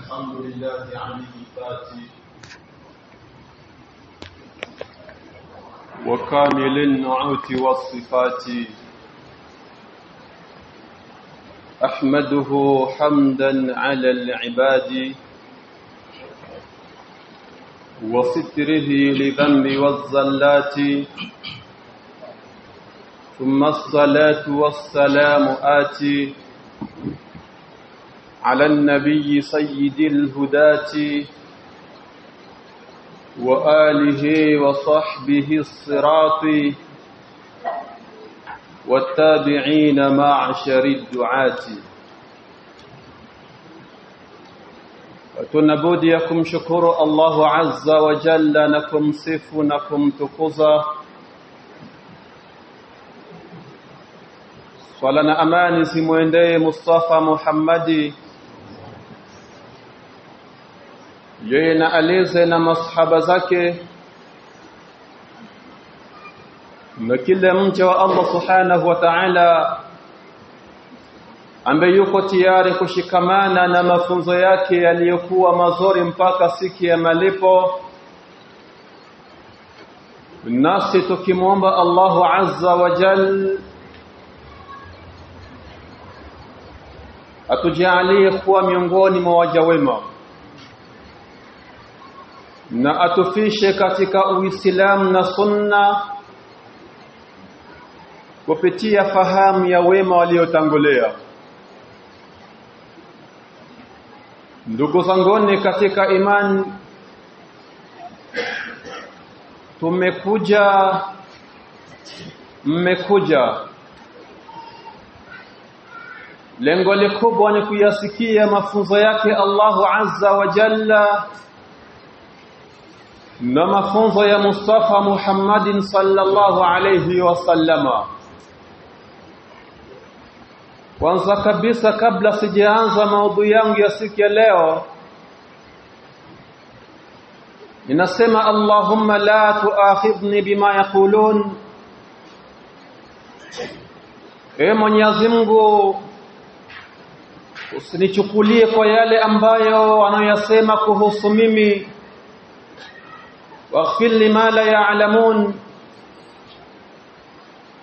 الحمد لله عن الإثبات وكامل النعوت والصفات. أحمده حمدا على العباد. وستره لذنب والزلات. ثم الصلاة والسلام آتي. على النبي سيد الهداة وآله وصحبه الصراط والتابعين معشر الدعاة. وتنبوديكم شكر الله عز وجل نكم صف نكم تقوزا swala na amani مصطفى محمدي yeye na alize na masahaba zake na kila mja wa Allah subhanahu wa ta'ala ambaye yuko tayari kushikamana na mafunzo yake yaliyokuwa mazuri mpaka siku ya malipo. Nasi tukimwomba Allahu azza wa jal atujalie kuwa miongoni mwa waja wema na atufishe katika Uislamu na Sunna kupitia fahamu ya wema waliotangulia. Ndugu zanguni katika imani, tumekuja mmekuja, lengo likubwa ni kuyasikia mafunzo yake Allahu azza wa jalla na mafunzo ya Mustafa Muhammadin sallallahu alayhi wasallama. Kwanza kabisa, kabla sijaanza maudhui yangu ya siku ya leo, ninasema Allahumma la tuakhidhni bima yaqulun, e Mwenyezi Mungu usinichukulie kwa yale ambayo wanayoyasema kuhusu mimi واغفر لما لا يعلمون.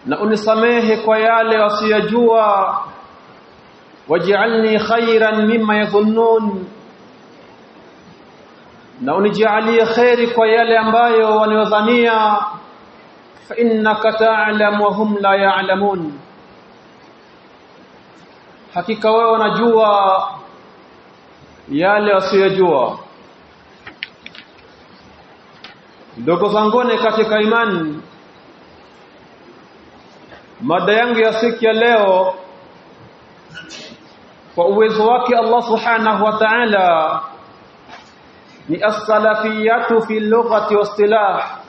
نؤن سمهي كيال وسيجوا واجعلني خيرا مما يظنون. نؤن جعلي خير كيال أمبايو ونوظنيا فإنك تعلم وهم لا يعلمون. حقيقة ونجوا يال وسيجوا ndogo zangone katika imani. Mada yangu ya siku ya leo kwa uwezo wake Allah subhanahu wa ta'ala ni as-salafiyatu fi lughati wastilah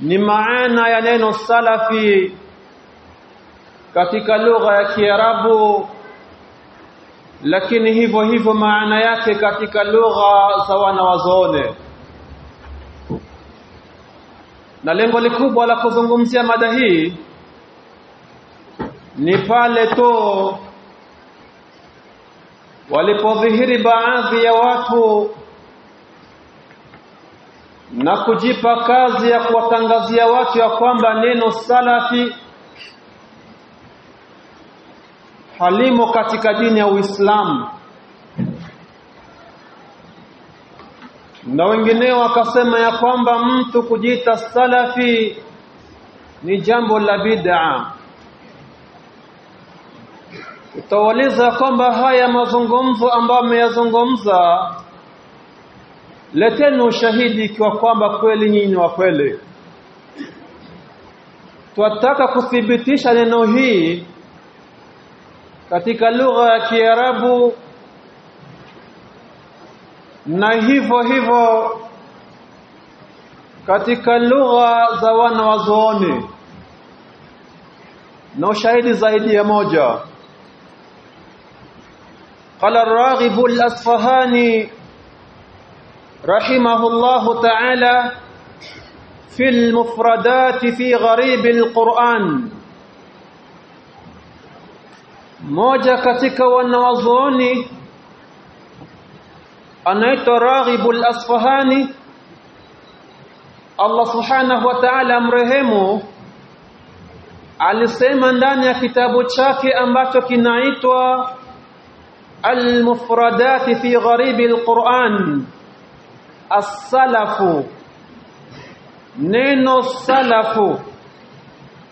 ni maana ya neno salafi katika lugha ya Kiarabu lakini hivyo hivyo maana yake katika lugha za wanawazoone na lengo likubwa la kuzungumzia mada hii ni pale tu walipodhihiri baadhi ya watu na kujipa kazi ya kuwatangazia watu ya kwamba neno salafi halimo katika dini ya Uislamu na wengineo wakasema ya kwamba mtu kujiita salafi ni jambo la bid'a. Utawaliza kwamba haya mazungumzo ambayo ameyazungumza leteni ushahidi ikiwa kwamba kweli nyinyi ni wa kweli. Twataka kuthibitisha neno hii katika lugha ya Kiarabu na hivyo hivyo katika lugha za wana wazooni na ushahidi zaidi ya moja قال الراغب الأصفهاني رحمه الله تعالى في المفردات في غريب القرآن moja katika wanawazuoni anaitwa Raghibul Asfahani Allah subhanahu wa ta'ala mrehemu alisema ndani ya kitabu chake ambacho kinaitwa Al-Mufradat fi Gharib al-Quran As-Salafu neno salafu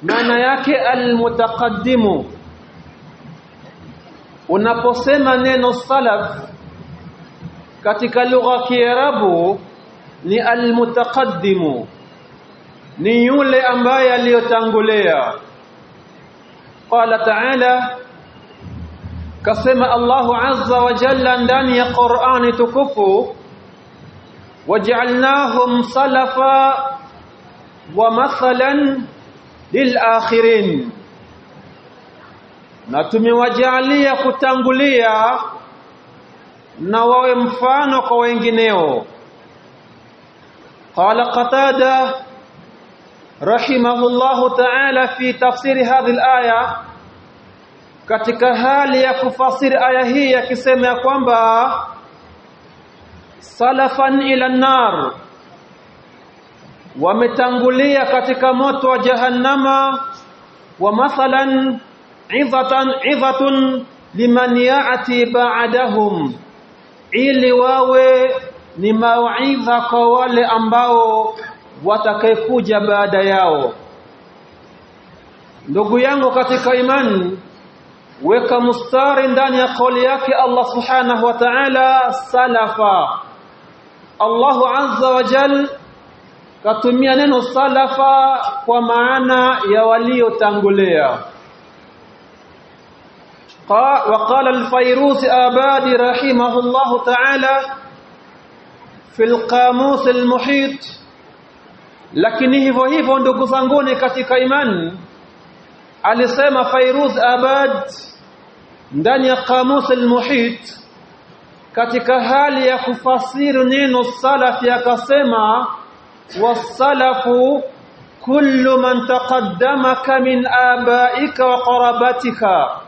maana yake al-mutaqaddimu unaposema neno salaf katika lugha ya Kiarabu ni almutaqaddimu. Ni yule ambaye aliyotangulia qala ta'ala kasema Allahu azza wa jalla ndani ya Qur'ani tukufu waj'alnahum salafa wa mathalan lilakhirin. Na tumewajalia kutangulia na wawe mfano kwa wengineo. Qala qatada rahimahullahu ta'ala fi tafsiri hadhihi alaya katika hali ya kufasiri aya hii akisema ya kwamba salafan ila nar wametangulia katika moto wa jahannama wa mathalan idhatan idhatun liman yaati ba'dahum ili wawe ni mauidha kwa wale ambao watakayekuja baada yao. Ndugu yangu katika imani weka mustari ndani ya kauli yake Allah subhanahu wa ta'ala salafa. Allahu azza wa jal katumia neno salafa kwa maana ya waliotangulia وقال الفيروس آبادي رحمه الله تعالى في القاموس المحيط lakini hivyo hivyo ndugu zanguni katika imani alisema Fairuz Abad ndani ya Qamus al-Muhit katika hali ya kufasiri neno salafi akasema wasalafu kullu man taqaddamaka min abaika wa qarabatika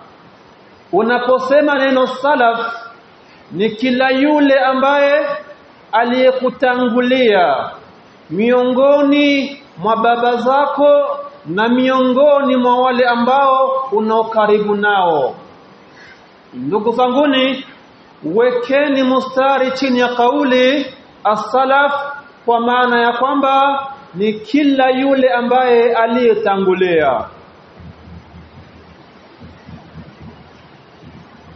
unaposema neno salaf ni kila yule ambaye aliyekutangulia miongoni mwa baba zako na miongoni mwa wale ambao unaokaribu nao. Ndugu zanguni wekeni mustari chini ya kauli as-salaf kwa maana ya kwamba ni kila yule ambaye aliyetangulia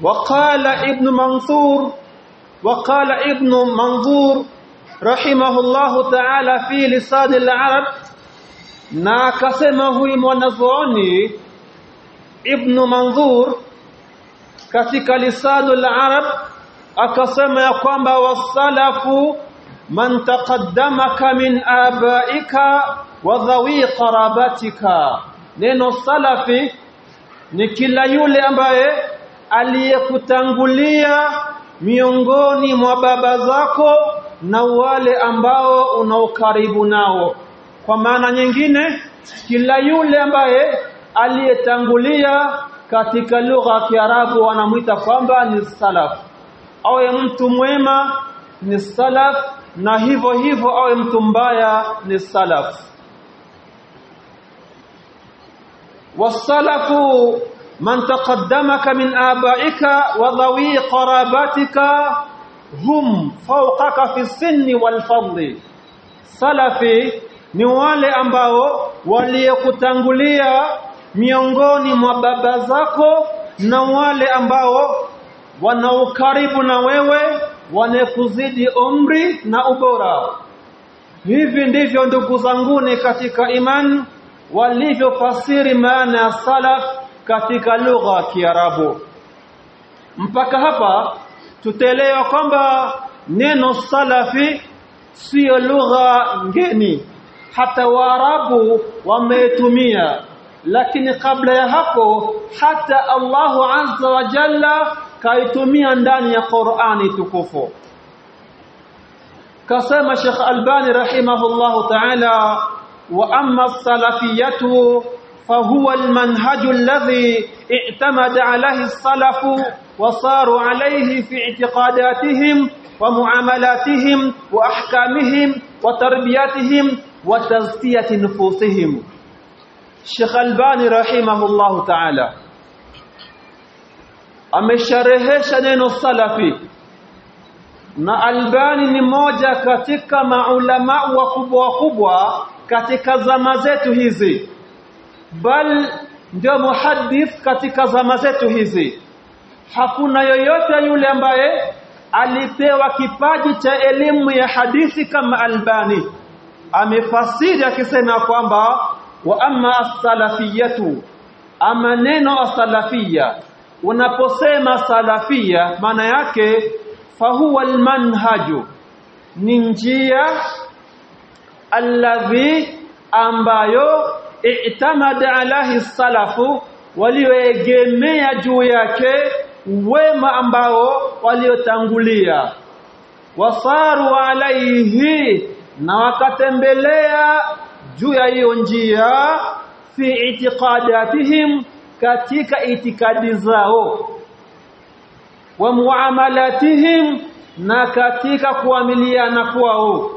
وقال ابن منصور وقال ابن منظور رحمه الله تعالى في لسان العرب نا كسمه ابن منظور كتك لسان العرب أكسم يقوم والسلف من تقدمك من آبائك وذوي قرابتك نينو السلف نكلا يولي أمبائي aliyekutangulia miongoni mwa baba zako na wale ambao unaokaribu nao. Kwa maana nyingine kila yule ambaye aliyetangulia katika lugha ya Kiarabu wanamwita kwamba ni salaf. Awe mtu mwema ni salaf na hivyo hivyo awe mtu mbaya ni salaf. Wasalafu man taqaddamaka min abaika wa dhawi qarabatika hum fawqaka fi sinni wal fadli. Salafi ni wale ambao waliyekutangulia miongoni mwa baba zako na wale ambao wana ukaribu na wewe wanekuzidi umri na ubora. Hivi ndivyo ndugu zanguni katika imani walivyofasiri maana ya salaf katika lugha ya Kiarabu mpaka hapa tutaelewa kwamba neno salafi siyo lugha ngeni hata waarabu wametumia lakini kabla ya hapo hata Allahu azza wa jalla kaitumia ndani ya Qur'ani tukufu kasema Sheikh Albani rahimahullahu ta'ala wa amma salafiyatu فهو المنهج الذي اعتمد عليه السلف وصاروا عليه في اعتقاداتهم ومعاملاتهم وأحكامهم وتربياتهم وتزكية نفوسهم. الشيخ ألباني رحمه الله تعالى amesharehesha neno salafi na Albani ni moja katika maulama wakubwa wakubwa katika zama zetu hizi bal ndio muhaddith katika zama zetu hizi. Hakuna yoyote yule ambaye alipewa kipaji cha elimu ya hadithi kama Albani. Amefasiri akisema kwamba wa amma as-salafiyatu ama neno as-salafia unaposema salafia maana yake fahuwa almanhaju ni njia alladhi ambayo i'tamada alahi salafu walioegemea juu yake wema ambao waliotangulia. Wasaru alaihi na wakatembelea juu ya hiyo njia fi itiqadatihim katika itikadi zao. Wa muamalatihim na katika kuamiliana kwao.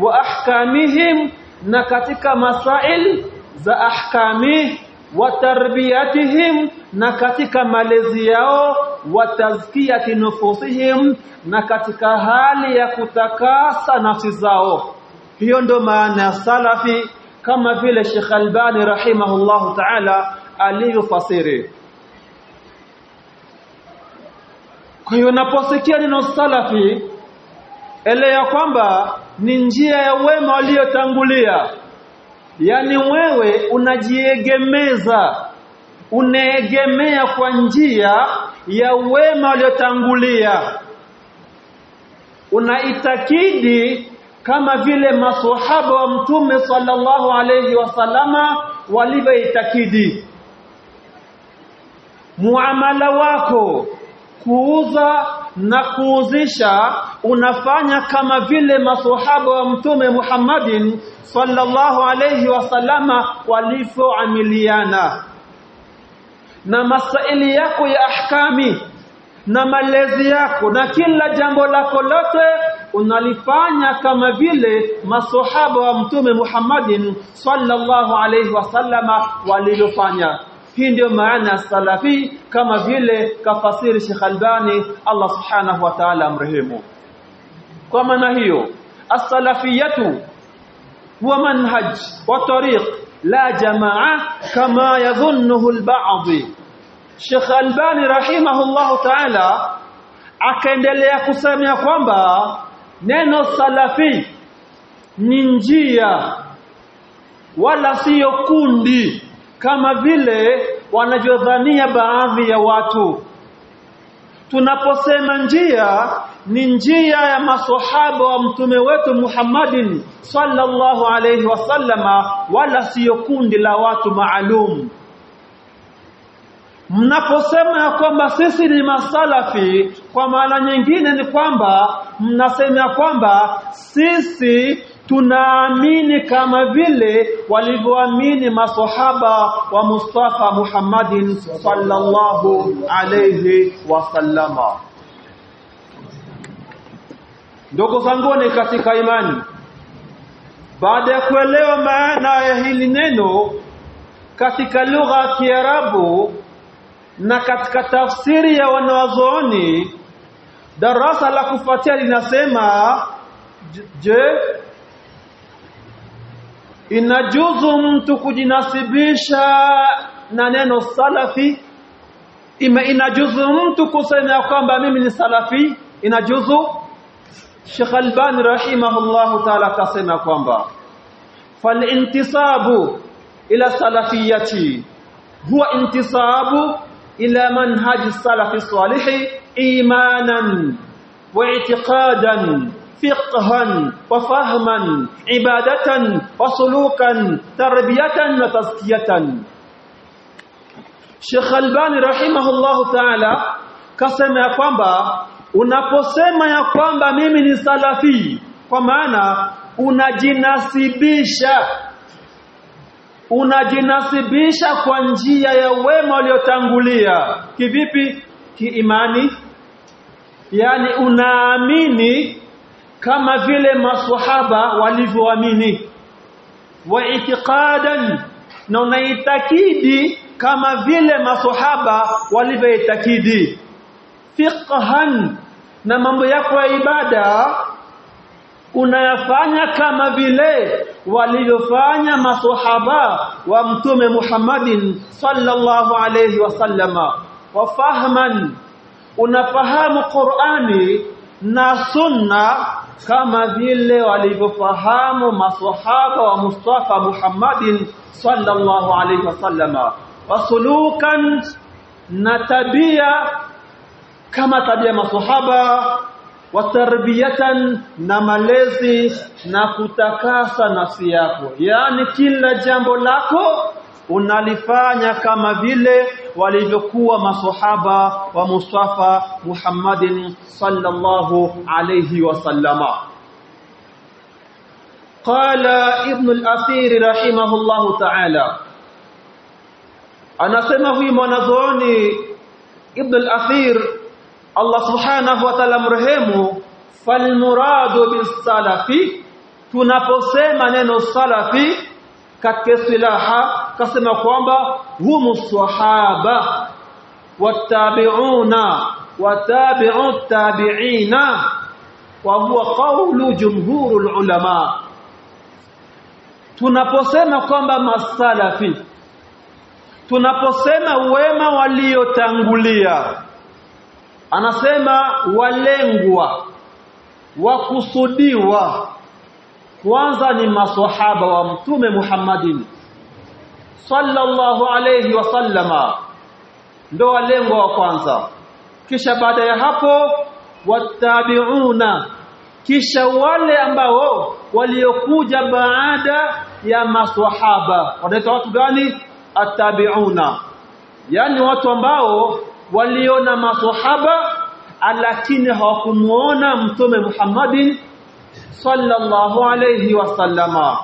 Wa ahkamihim na katika masail za ahkami wa tarbiyatihim na katika malezi yao wa tazkiyati nufusihim na katika hali ya kutakasa nafsi zao. Hiyo ndo maana ya salafi kama vile Sheikh Albani rahimahullahu ta'ala aliyofasiri kwa hiyo unaposikia neno salafi elewa kwamba ni njia ya wema waliotangulia. Yani wewe unajiegemeza unaegemea kwa njia ya wema waliotangulia. Unaitakidi kama vile maswahaba wa mtume sallallahu alayhi wasallama walivyoitakidi. Muamala wako kuuza na kuuzisha unafanya kama vile maswahaba wa mtume Muhammadin sallallahu alayhi wasallama walivyoamiliana. Na masaili yako ya ahkami na malezi yako na kila jambo lako lote unalifanya kama vile maswahaba wa mtume Muhammadin sallallahu alayhi wasallama walivyofanya hii ndio maana ya salafi kama vile kafasiri Sheikh Albani Allah subhanahu wa ta'ala amrehemu. Kwa maana hiyo as-salafiyatu huwa manhaj wa tariq la jamaa kama yadhunnuhu al-ba'd. Sheikh Albani rahimahullahu ta'ala akaendelea kusema kwamba neno salafi ni njia wala siyo kundi kama vile wanavyodhania baadhi ya watu. Tunaposema njia ni njia ya maswahaba wa mtume wetu Muhammadin sallallahu alayhi wasallama wala siyo kundi la watu maalum. Mnaposema ya kwamba sisi ni masalafi kwa maana nyingine ni kwamba mnasema ya kwamba sisi tunaamini kama vile walivyoamini maswahaba wa Mustafa Muhammadin sallallahu alayhi wasallama ndugu zanguni katika imani. Baada ya kuelewa maana ya hili neno katika lugha ya Kiarabu na katika tafsiri ya wanawazuoni darasa la kufuatia linasema je inajuzu mtu kujinasibisha na neno salafi ima inajuzu mtu kusema kwamba mimi ni salafi inajuzu Sheikh Albani rahimahullahu ta'ala kasema kwamba falintisabu ila salafiyati huwa intisabu ila manhaji salafi salihi imanan wa i'tiqadan فقها وفهما عبادة وسلوكا تربية وتزكية Sheikh Albani rahimahullahu ta'ala kasema ya kwamba unaposema ya kwamba mimi ni salafi kwa maana unajinasibisha unajinasibisha kwa njia ya wema waliotangulia kivipi kiimani yani unaamini kama vile maswahaba walivyoamini. Wa itiqadan na unaitakidi kama vile maswahaba walivyoitakidi. Fiqhan na mambo yako ya ibada unayafanya kama vile walivyofanya maswahaba wa mtume Muhammadin sallallahu alayhi wasallama wa fahman unafahamu Qur'ani na sunna kama vile walivyofahamu maswahaba wa Mustafa Muhammadin sallallahu alaihi wasallama wasulukan na tabia kama tabia maswahaba watarbiyatan na malezi na kutakasa nafsi yako. Yani kila jambo lako unalifanya kama vile walivyokuwa maswahaba wa Mustafa Muhammadin sallallahu alayhi wasallama qala ibn al-athir rahimahullahu ta'ala. Anasema huyu mwanazuoni ibn al-athir Allah subhanahu wa ta'ala mrehemu falmuradu bisalafi tunaposema neno salafi katika silaha kasema kwamba humu sahaba watabi'una watabi'u tabi'ina wa huwa qawlu jumhurul ulama. Tunaposema kwamba masalafi tunaposema wema waliotangulia anasema walengwa wakusudiwa kwanza ni maswahaba wa mtume Muhammadin sallallahu alayhi wasallama ndo walengwa wa kwanza. Kisha baada ya hapo watabiuna kisha wale ambao waliokuja baada ya maswahaba. Wanaitwa watu gani? Attabiuna. Yani watu ambao waliona maswahaba lakini hawakumuona mtume Muhammadin sallallahu alayhi wasallama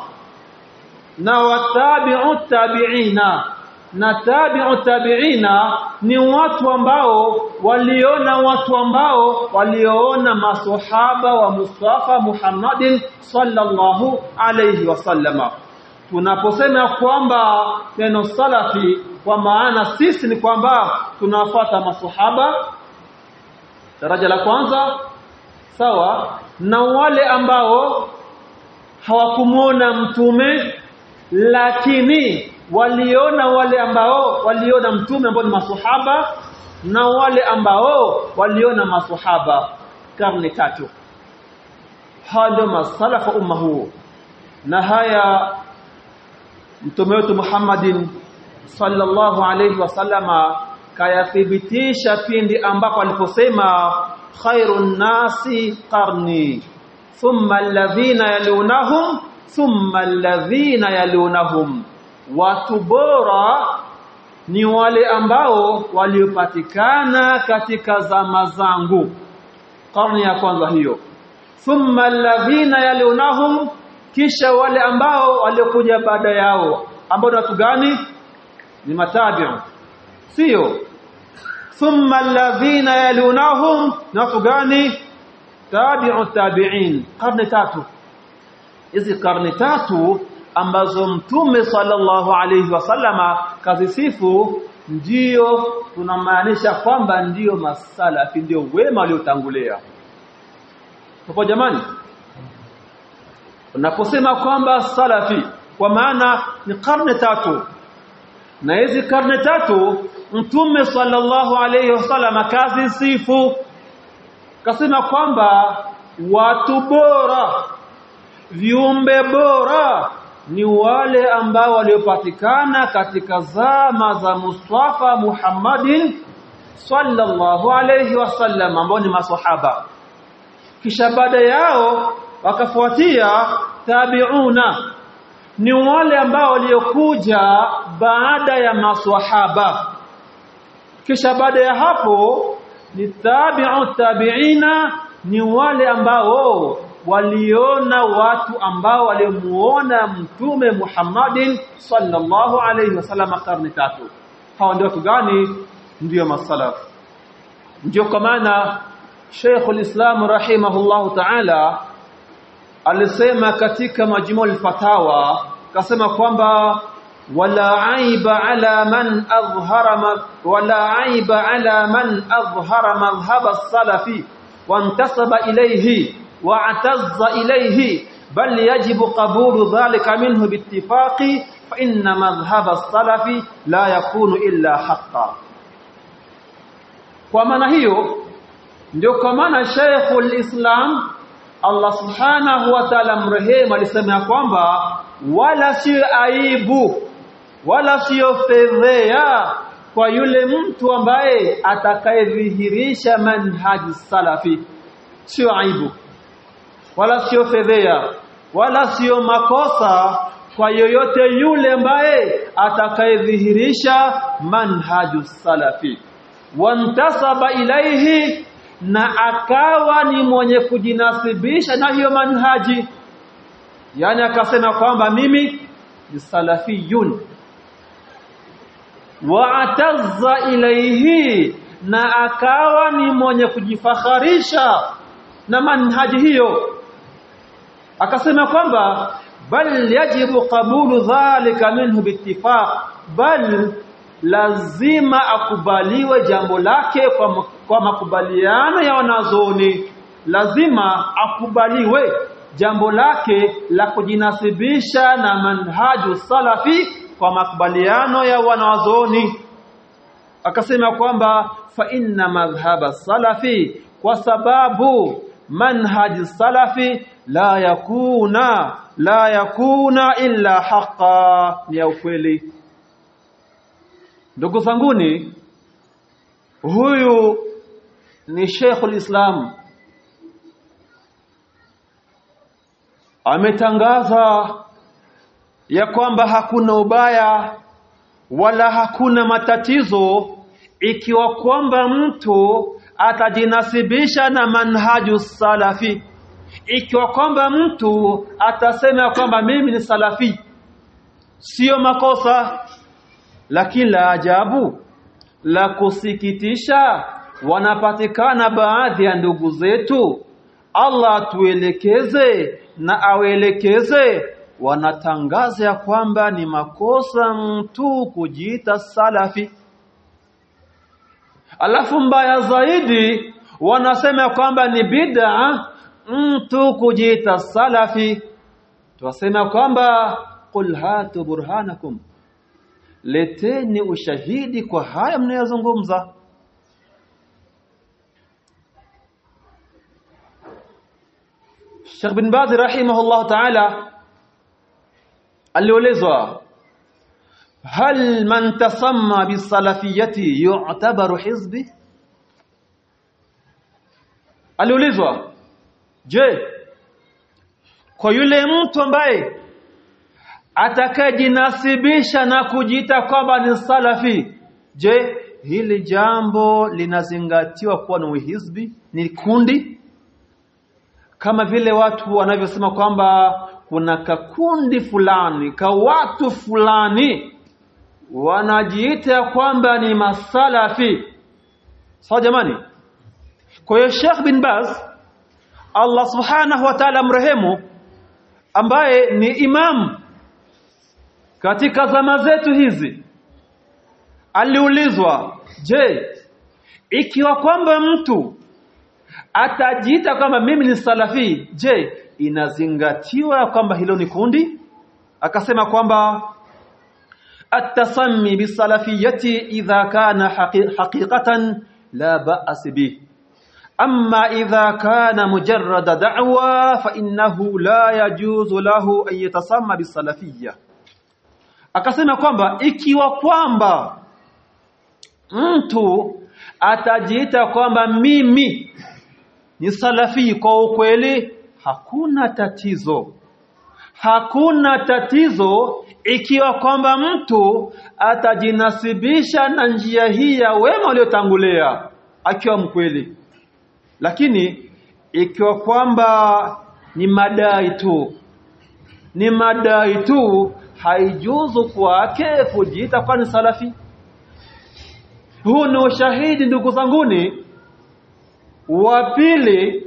na watabi'u tabi'ina. Na tabi'u tabi'ina ni watu ambao waliona watu ambao walioona maswahaba wa Mustafa Muhammadin sallallahu alayhi wasallama tunaposema kwamba neno salafi kwa maana sisi ni kwamba tunafuata maswahaba daraja la kwanza sawa na wale ambao hawakumuona mtume lakini waliona wale ambao waliona mtume ambao ni maswahaba na wale ambao waliona maswahaba. Karne tatu. Hado masalafa umma huu na haya mtume wetu Muhammadin sallallahu alayhi wasallama kayathibitisha pindi ambapo aliposema khairun nasi qarni thumma alladhina yalunahum thumma alladhina yalunahum. Watu bora ni wale ambao waliopatikana katika zama zangu. Karne ya kwanza hiyo. Thumma alladhina yalunahum kisha wale ambao waliokuja baada yao. Ambao ni watu gani? Ni matabi'u. Sio. Thumma alladhina yalunahum ni watu gani? Tabi'u tabi'in. Karne tatu hizi karne tatu ambazo mtume sallallahu alayhi wasallama kazisifu ndio tunamaanisha kwamba ndio masalafi ndio wema waliotangulia. Hapo jamani? Unaposema kwamba salafi kwa maana ni karne tatu. Na hizi karne tatu mtume sallallahu alayhi wasallam kazi sifu kasema kwamba watu bora viumbe bora ni wale ambao waliopatikana katika zama za Mustafa Muhammadin sallallahu alayhi wasallam ambao ni maswahaba kisha baada yao wakafuatia tabiuna ni wale ambao waliokuja baada ya maswahaba kisha baada ya hapo ni tabi'u tabi'ina ni wale ambao waliona watu ambao walimuona mtume Muhammadin sallallahu alayhi wasallam karne tatu. Hawa ndio watu gani? Ndio masalaf. Ndio kwa maana Sheikh al-Islam rahimahullahu ta'ala alisema katika majmu' al-fatawa kasema kwamba wala aiba ala man adhhara wala aiba ala man adhhara madhhab as-salafi wantasaba ilayhi wa'tazza ilayhi bal yajibu qabulu dhalika minhu biittifaqi fa inna السلف la yakunu illa haqqan. Kwa maana hiyo ndio kwa maana Sheikhul Islam Allah Subhanahu wa Ta'ala mrehemu alisema kwamba wala sio aibu wala sio fedhea kwa yule mtu ambaye atakayedhihirisha manhaji salafi. Sio aibu wala sio fedhea wala sio makosa kwa yoyote yule ambaye atakayedhihirisha manhaju salafi. Wantasaba ilaihi na akawa ni mwenye kujinasibisha na hiyo manhaji. Yani akasema kwamba mimi ni salafiyun. Waatazza ilaihi na akawa ni mwenye kujifaharisha na manhaji hiyo akasema kwamba bal yajibu qabulu dhalika minhu biittifaq bal lazima akubaliwe jambo lake kwa, kwa makubaliano ya wanazoni. Lazima akubaliwe jambo lake la kujinasibisha na manhaju salafi kwa makubaliano ya wanazoni. Akasema kwamba fa inna madhhaba salafi kwa sababu manhaji salafi la yakuna la yakuna illa haqa ni ya ukweli. Ndugu zanguni huyu ni Sheikhul Islam. Ametangaza ya kwamba hakuna ubaya wala hakuna matatizo ikiwa kwamba mtu atajinasibisha na manhaju salafi ikiwa kwamba mtu atasema kwamba mimi ni salafi sio makosa lakini la ajabu la kusikitisha wanapatikana baadhi ya ndugu zetu. Allah tuelekeze na awelekeze wanatangaza ya kwamba ni makosa mtu kujiita salafi. Alafu mbaya zaidi wanasema kwamba ni bid'a mtu kujiita salafi tuwasema kwamba qul hatu burhanakum leteni ushahidi kwa haya mnayozungumza Sheikh bin Baz rahimahullah ta'ala aliulizwa hal man tasamma bisalafiyati yu'tabaru hizbi aliulizwa je kwa yule mtu ambaye atakayejinasibisha na kujiita kwamba ni salafi je hili jambo linazingatiwa kuwa ni hizbi ni kundi? Kama vile watu wanavyosema kwamba kuna kakundi fulani ka watu fulani wanajiita kwamba ni masalafi. Sawa jamani? Kwa hiyo Sheikh bin Baz Allah subhanahu wa ta'ala mrehemu ambaye ni imam katika zama zetu hizi. Aliulizwa je ikiwa kwamba mtu atajiita kwamba mimi ni salafi je inazingatiwa kwamba hilo ni kundi? Akasema kwamba at-tasammi bisalafiyati idha kana haqiqatan la ba'as bih amma idha kana mujarrada da'wa fa innahu la yajuzu lahu an yatasamma bisalafiyya akasema kwamba ikiwa kwamba mtu atajiita kwamba mimi ni salafi kwa ukweli hakuna tatizo. Hakuna tatizo ikiwa kwamba mtu atajinasibisha na njia hii ya wema waliotangulia akiwa mkweli lakini ikiwa kwamba ni madai tu ni madai tu haijuzu kwake kujiita kwa ni salafi. Huu ni ushahidi ndugu zanguni. Wa pili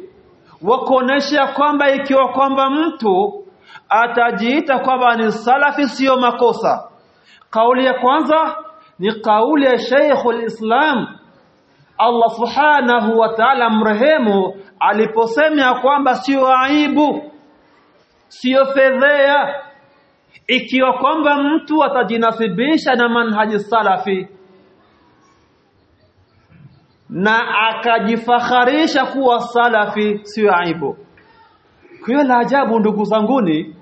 wa kuonesha kwamba ikiwa kwamba mtu atajiita kwamba ni salafi siyo makosa. Kauli ya kwanza ni kauli ya Sheikhul Islam Allah Subhanahu wa Ta'ala mrehemu aliposema kwamba sio aibu sio fedhea ikiwa kwamba mtu atajinasibisha na manhaji salafi na akajifaharisha kuwa salafi sio aibu. Kwa la ajabu ndugu zanguni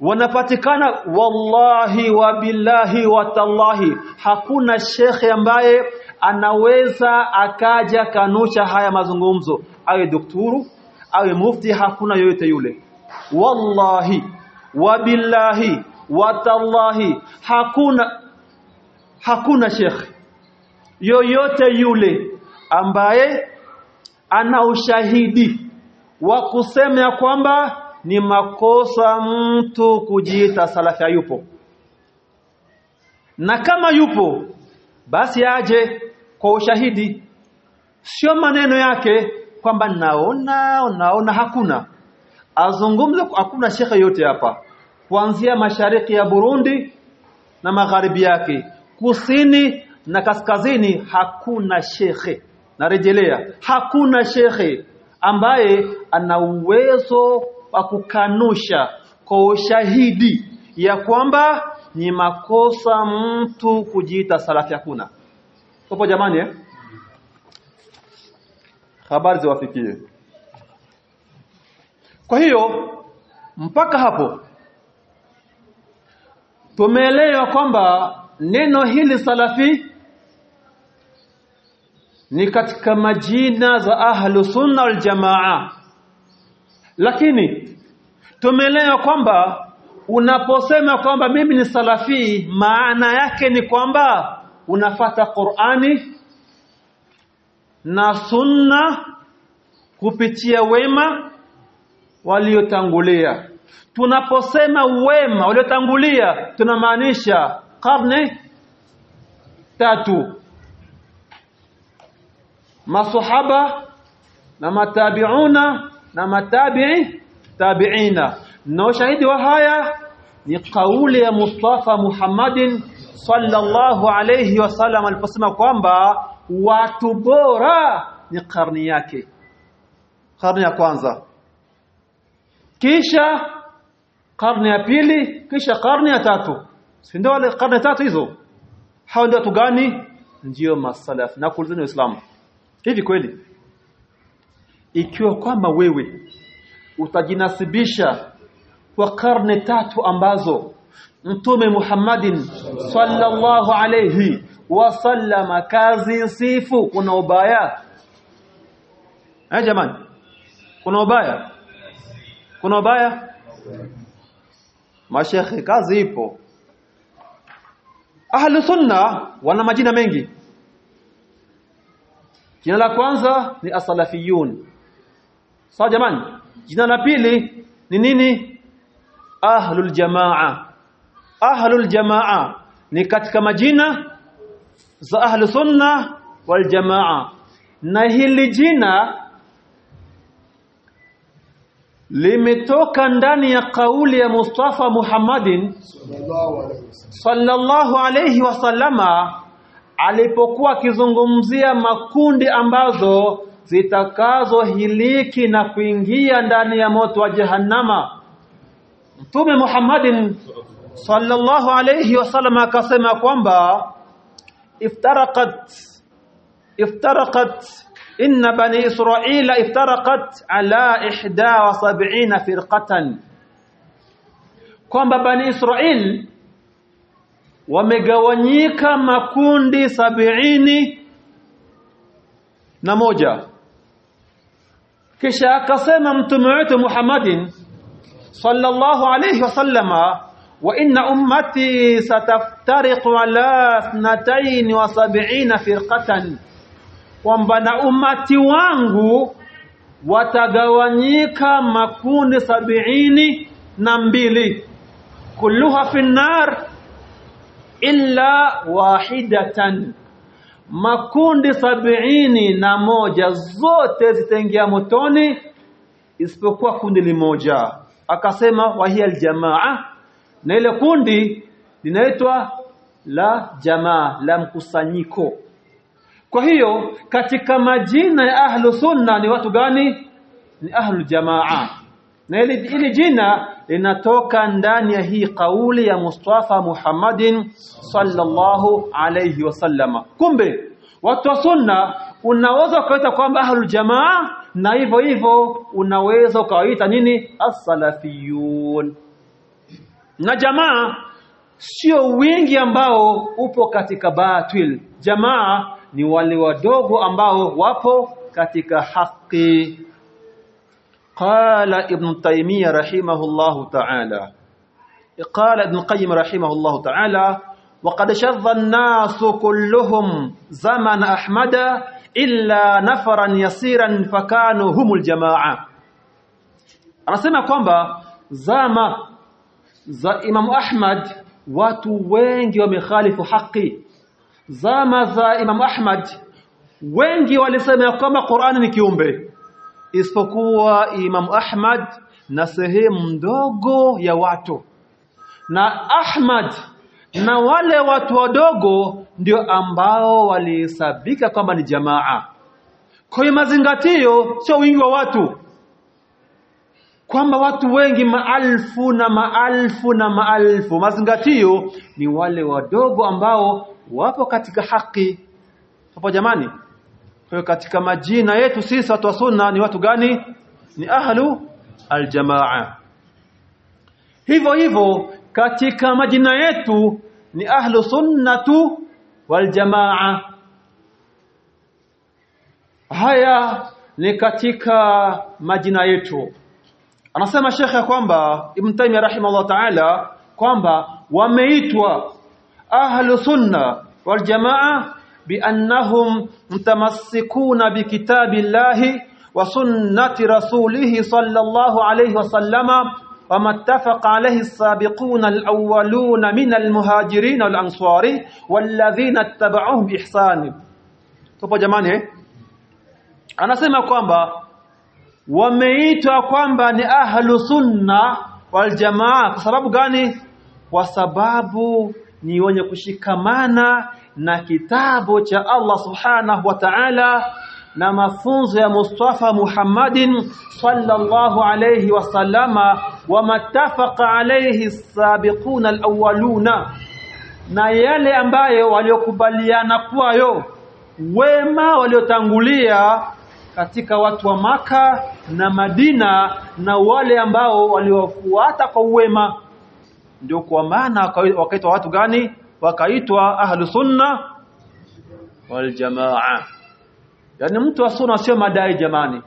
wanapatikana wallahi wa billahi wa tallahi hakuna shekhe ambaye anaweza akaja kanusha haya mazungumzo. Awe dokturu awe mufti hakuna yoyote yule. Wallahi wa billahi wa tallahi hakuna hakuna shekhe yoyote yule ambaye ana ushahidi wa kusema kwamba ni makosa mtu kujiita salafi yupo na kama yupo basi aje kwa ushahidi. Sio maneno yake kwamba naona naona hakuna. Azungumza hakuna shekhe yote hapa. Kuanzia mashariki ya Burundi na magharibi yake. Kusini na kaskazini hakuna shekhe. Narejelea hakuna shekhe ambaye ana uwezo wa kukanusha kwa ushahidi ya kwamba ni makosa mtu kujiita salafi hakuna hapo jamani eh? habari ziwafikie kwa hiyo mpaka hapo tumeelewa kwamba neno hili salafi ni katika majina za ahlu sunna wal jamaa lakini tumeelewa kwamba unaposema kwamba mimi ni salafi maana yake ni kwamba unafata Qur'ani na sunna kupitia wema waliotangulia. Tunaposema wema waliotangulia tunamaanisha karne tatu. Masahaba na matabiuna na matabi'i tabi'ina. Na ushahidi wa haya ni kauli ya Mustafa Muhammadin sallallahu alayhi wasallam aliposema kwamba watu bora ni karni yake. Karni ya kwanza. Kisha karni ya pili kisha karni ya tatu. Si ndio wale karne tatu hizo? Hao ndio watu gani? Ndio masalaf na kuulizeni waislamu hivi kweli? Ikiwa kwamba wewe utajinasibisha kwa karne tatu ambazo mtume Muhammadin sallallahu alayhi wasallama kazi sifu kuna ubaya. Eh jamani kuna ubaya? Kuna ubaya? Mashekhe kazi ipo. Ahlu sunna wana majina mengi. Jina la kwanza ni asalafiyun sawa jamani jina la pili ni nini? Ahlul jamaa ahlul jamaa. Ni katika majina za ahlu sunna wal jamaa. Na hili jina limetoka ndani ya kauli ya Mustafa Muhammadin sallallahu alayhi wasallama alipokuwa akizungumzia makundi ambazo zitakazohiliki na kuingia ndani ya moto wa jahannama. Mtume Muhammadin sallallahu alayhi wasallam akasema kwamba iftaraqat iftaraqat inna bani israila iftaraqat ala ihda wa sab'ina firqatan kwamba bani israil wamegawanyika makundi sabiini na moja kisha akasema mtume wetu Muhammadin sallallahu alayhi wasallama wa inna ummati sataftariqu ala 72 firqatan. Kwamba na ummati wangu watagawanyika makundi sabiini na mbili. Kulluha fi nnar illa wahidatan. Makundi sabiini na moja zote zitaingia motoni isipokuwa kundi limoja. Akasema wa hiya aljamaa na ile kundi linaitwa la jamaa la mkusanyiko. Kwa hiyo katika majina ya ahlu sunna ni watu gani? Ni ahlu jamaa. Na ili, jina linatoka ndani ya hii kauli ya Mustafa Muhammadin sallallahu alayhi wasallama kumbe watu wa sunna unaweza ukaita kwamba ahlu jamaa na hivyo hivyo unaweza ukawaita nini? As-salafiyun na jamaa sio wingi ambao upo katika batil jamaa ni wale wadogo ambao wapo katika haki قال ابن تيمية رحمه الله تعالى قال ابن القيم رحمه الله تعالى وقد شذ الناس كلهم زمن أحمد إلا نفرا يسيرا فكانوا هم الجماعة anasema kwamba zama za Imam Ahmad watu wengi wamekhalifu haki. Zama za Imam Ahmad wengi walisema kwamba Qur'ani ni kiumbe. Isipokuwa Imam Ahmad na sehemu ndogo ya watu. Na Ahmad na wale watu wadogo ndio ambao walihesabika kwamba ni jamaa. Kwa mazingatio sio wingi wa watu kwamba watu wengi maalfu na maalfu na maalfu. Mazingatio ni wale wadogo ambao wapo katika haki. Hapo jamani kwa hiyo katika majina yetu sisi watu wa sunna ni watu gani? Ni ahlu aljamaa. Hivyo hivyo katika majina yetu ni ahlu sunnatu waljamaa. Haya ni katika majina yetu anasema shekhe kwamba ibn taymiyyah rahimahullah ta'ala kwamba wameitwa ahlu sunna waljamaa بأنهم متمسكون بكتاب الله وسنة رسوله صلى الله عليه وسلم وما اتفق عليه السابقون الأولون من المهاجرين والأنصار والذين اتبعوهم بإحسان طب jamani anasema kwamba wameitwa kwamba ni ahlu sunna wal jamaa. Kwa sababu gani? Kwa sababu ni wenye kushikamana na kitabu cha Allah subhanahu wa ta'ala na mafunzo ya Mustafa Muhammadin sallallahu alayhi wasallama wa matafaqa alayhi sabiquna alawwaluna na yale ambayo waliokubaliana kwayo wema waliotangulia katika watu wa maka na Madina na wale ambao waliwafuata kwa uwema. Ndio kwa maana wakaitwa watu gani? Wakaitwa ahlu sunna wal jamaa. Yani mtu wa sunna sio madai jamani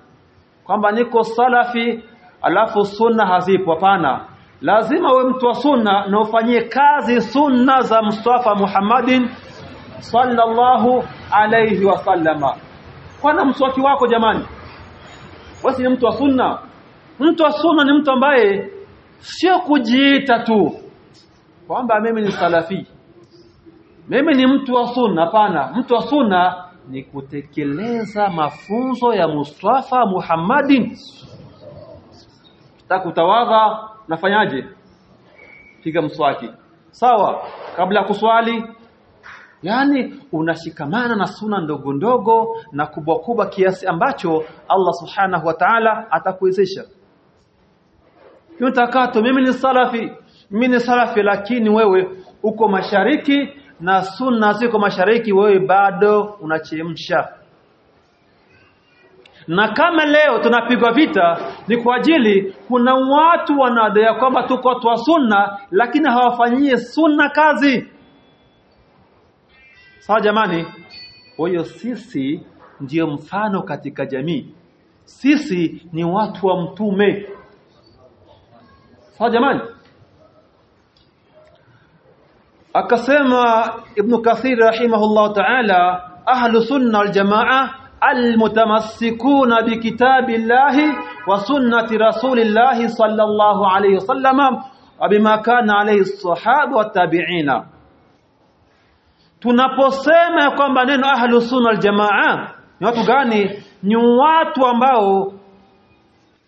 kwamba niko salafi alafu sunna hazipo. Hapana lazima uwe mtu wa sunna na ufanyie kazi sunna za Mustafa Muhammadin sallallahu alayhi wasallama kwana mswaki wako jamani. Basi ni mtu wa sunna. Mtu wa sunna ni mtu ambaye sio kujiita tu. Kwamba mimi ni salafi. Mimi ni mtu wa sunna hapana. Mtu wa sunna ni kutekeleza mafunzo ya Mustafa Muhammadin. Takutawadha nafanyaje? Piga mswaki. Sawa kabla ya kuswali yani unashikamana na suna ndogo ndogo na kubwa kubwa kiasi ambacho Allah subhanahu wa ta'ala atakuwezesha. Yutakato mimi ni salafi. Mimi ni salafi lakini wewe uko mashariki na sunna ziko mashariki wewe bado unachemsha. Na kama leo tunapigwa vita ni kwa ajili kuna watu wanadai kwamba tuko watu wa sunna lakini hawafanyie sunna kazi sawa jamani kwa hiyo sisi ndiyo mfano katika jamii sisi ni watu wa mtume sawa jamani akasema ibn kathir rahimahullah ta'ala ahlu sunna wal jamaa المتمسكون بكتاب الله وسنة رسول الله صلى الله عليه وسلم وبما كان عليه الصحابة والتابعين tunaposema kwamba neno ahlu sunna wal jamaa ni watu gani? Ni watu ambao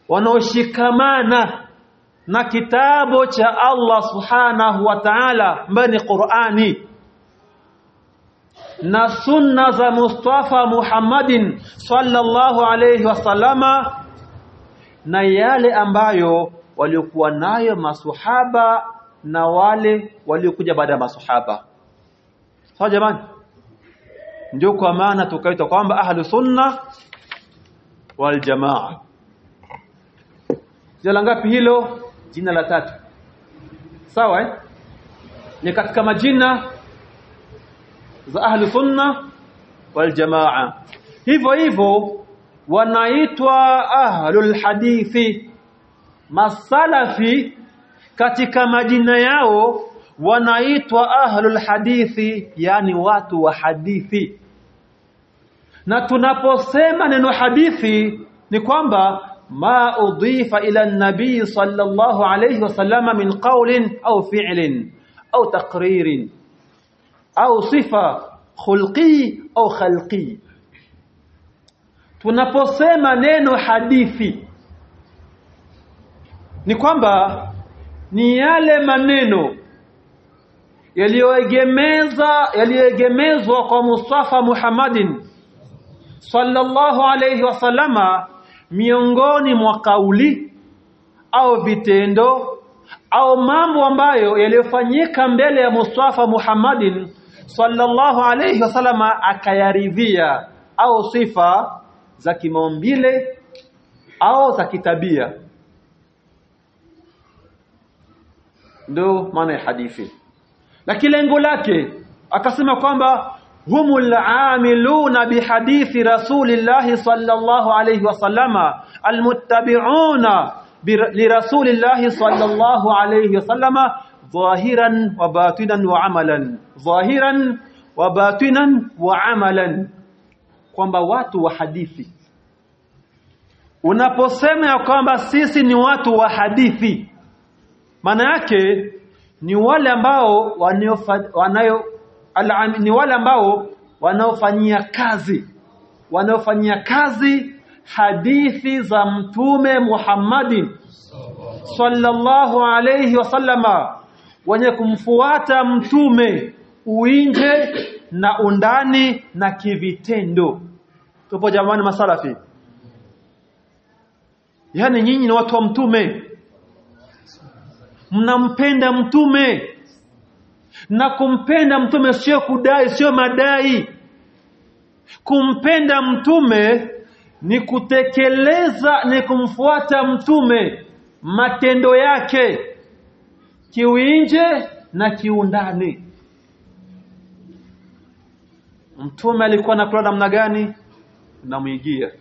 wanaoshikamana na kitabu cha Allah subhanahu wa ta'ala mbani ni Qur'ani. Na sunna za Mustafa Muhammadin sallallahu alayhi wasallama na yale ambayo waliokuwa nayo masuhaba na wale waliokuja baada ya masuhaba sawa jamani? Ndio kwa maana tukaita kwamba ahlu sunna wal jamaa. Jina ngapi hilo? Jina la tatu. Sawa eh? ni katika majina za ahlu sunna wal jamaa. Hivyo hivyo wanaitwa ahlul hadithi masalafi katika majina yao wanaitwa ahlul hadithi yani watu wa hadithi. Na tunaposema neno hadithi ni kwamba ma udhifa ila an-nabii sallallahu alayhi wasallama min qawlin au fi'lin au taqririn au sifa khulqi au khalqi. Tunaposema neno hadithi ni kwamba ni yale maneno yaliyoegemeza yaliyoegemezwa kwa Mustafa Muhammadin sallallahu alayhi wasallama miongoni mwa kauli au vitendo au mambo ambayo yaliyofanyika mbele ya Mustafa Muhammadin sallallahu alayhi wasallama akayaridhia au sifa za kimaumbile au za kitabia. Ndo maana ya hadithi lakini lengo lake akasema kwamba humul amiluna bihadithi rasulillahi sallallahu alayhi wasallama almuttabi'una lirasulillahi sallallahu alayhi wasallama dhahiran wa batinan wa amalan dhahiran wa batinan wa amalan kwamba watu wa hadithi unaposema kwamba sisi ni watu wa hadithi maana yake ni wale ambao wanayo ni wale ambao wanaofanyia kazi. Wanaofanyia kazi hadithi za mtume Muhammadin sallallahu alayhi wasallama wenye kumfuata mtume uinje na undani na kivitendo. Tupo jamani masalafi? Yani nyinyi ni watu wa mtume mnampenda mtume. Na kumpenda mtume sio kudai sio madai. Kumpenda mtume ni kutekeleza ni kumfuata mtume matendo yake. Kiwinje na kiundani mtume alikuwa anakula namna gani? Namwigia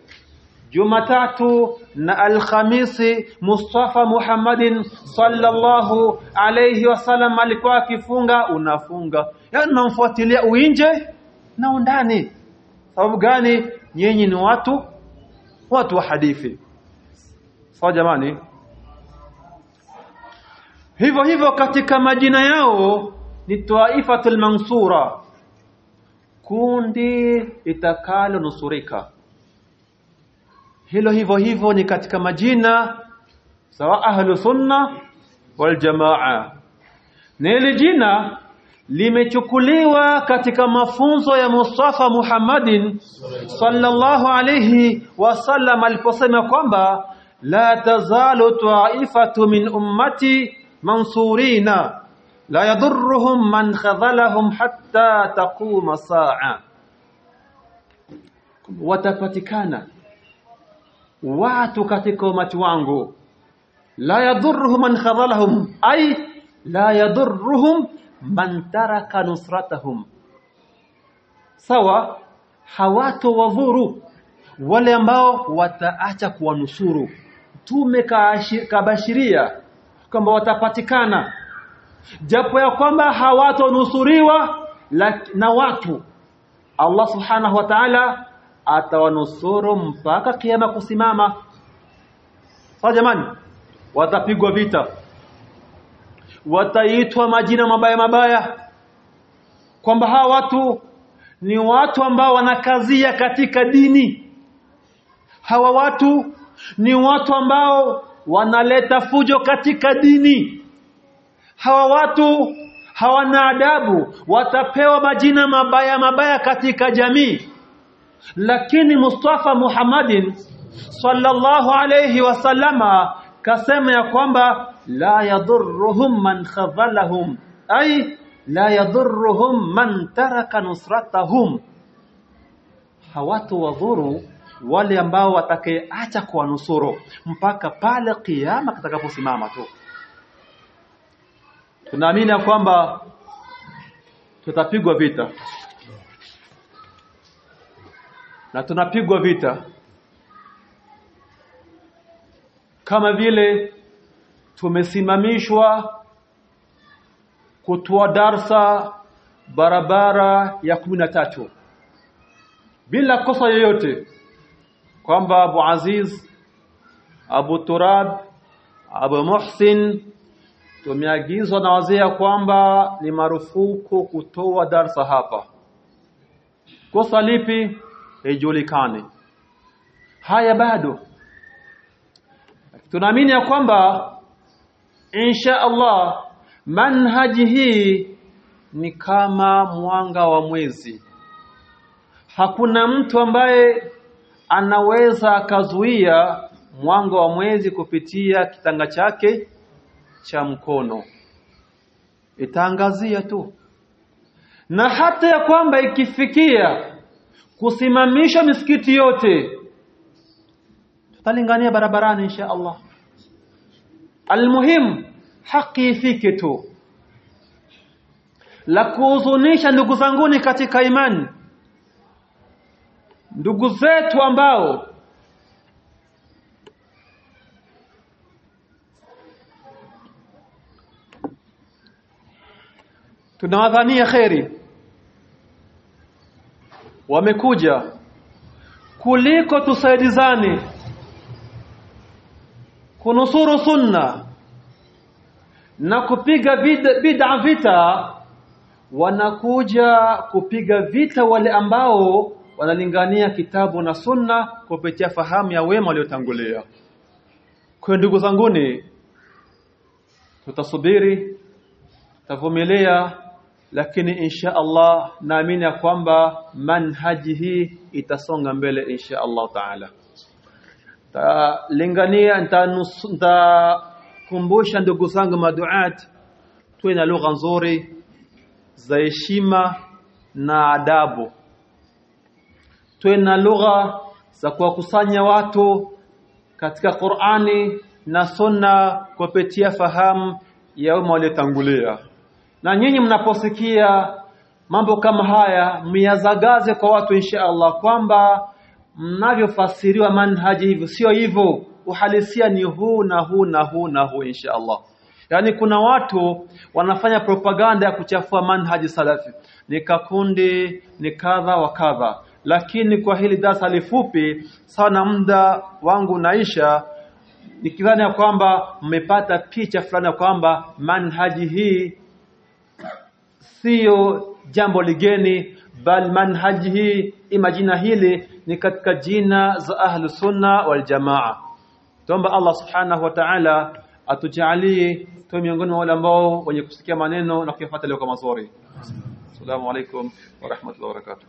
Jumatatu na Alhamisi Mustafa Muhammadin sallallahu alayhi wasallam alikuwa akifunga. Unafunga. Yaani unamfuatilia uinje na undani sababu gani? Nyinyi ni watu watu wa hadithi. Sawa jamani? Hivyo hivyo katika majina yao ni Taifatul Mansura. Kundi itakalo nusurika hilo hivyo hivyo ni katika majina sawa ahlu sunna wal jamaa. Na hili jina limechukuliwa katika mafunzo ya Mustafa Muhammadin sallallahu alayhi wasallam aliposema kwamba la tazalu ta'ifatu min ummati mansurina la yadurruhum man khadhalahum hatta taquma saa. Watapatikana watu katika umati wangu. La yadhurruhum man khadhalahum. Ay la yadhurruhum man taraka nusratahum. Sawa hawatowadhuru wale ambao wataacha kuwanusuru. Tume kabashiria kwamba watapatikana. Japo ya kwamba hawatonusuriwa na watu. Allah subhanahu wa ta'ala atawanusuru mpaka kiyama kusimama. Sawa jamani? Watapigwa vita. Wataitwa majina mabaya mabaya. Kwamba hawa watu ni watu ambao wanakazia katika dini. Hawa watu ni watu ambao wanaleta fujo katika dini. Hawa watu hawana adabu. Watapewa majina mabaya mabaya katika jamii lakini Mustafa Muhammadin sallallahu alayhi wasallama kasema ya kwamba la yadurruhum man khadhalahum ay la yadurruhum man taraka nusratahum. Hawatu wadhuru wale ambao watakayeacha kuwanusuru mpaka pale kiyama kitakaposimama tu. Tunaamini kwamba tutapigwa vita na tunapigwa vita. Kama vile tumesimamishwa kutoa darsa barabara ya tatu. Bila kosa yoyote kwamba Abu Aziz Abu Turab Abu Muhsin tumeagizwa na wazee ya kwamba ni marufuku kutoa darsa hapa. Kosa lipi haijulikani. Haya bado. Tunaamini ya kwamba insha Allah manhaji hii ni kama mwanga wa mwezi. Hakuna mtu ambaye anaweza akazuia mwanga wa mwezi kupitia kitanga chake cha mkono. Itaangazia tu. Na hata ya kwamba ikifikia kusimamisha misikiti yote. Tutalingania barabarani insha Allah. Almuhim haki ifike tu. La kuhuzunisha ndugu zanguni katika imani. Ndugu zetu ambao tunawadhania kheri wamekuja kuliko tusaidizane. Kunusuru sunna na kupiga bid'a vita wanakuja kupiga vita wale ambao wanalingania kitabu na sunna kupitia fahamu ya wema waliotangulia. Kwa ndugu zanguni tutasubiri tutavumilia lakini insha Allah naamini kwamba manhaji hii itasonga mbele insha Allah taala talingania nitakumbusha ndugu zangu maduat tuwe na lugha nzuri za heshima na adabu. Tuwe na lugha za kuwakusanya watu katika Qur'ani na Sunna kupitia fahamu ya wema waliotangulia na nyinyi mnaposikia mambo kama haya myazagaze kwa watu insha Allah kwamba mnavyofasiriwa manhaji hivyo sio hivyo. Uhalisia ni huu na huu na huu na huu insha Allah. Yaani kuna watu wanafanya propaganda ya kuchafua manhaji salafi. Ni kakundi ni kadha wa kadha. Lakini kwa hili darasa lifupi sana muda wangu naisha nikidhani ya kwamba mmepata picha fulani ya kwamba manhaji hii siyo jambo ligeni bal manhaji hii ima jina hili ni katika jina za ahlu sunna wal jamaa tuomba Allah subhanahu wa ta'ala atujalie tuwe miongoni mwa wale ambao wenye kusikia maneno na kuyafuata leo kama mazuri assalamu alaikum wa rahmatullahi wa barakatuh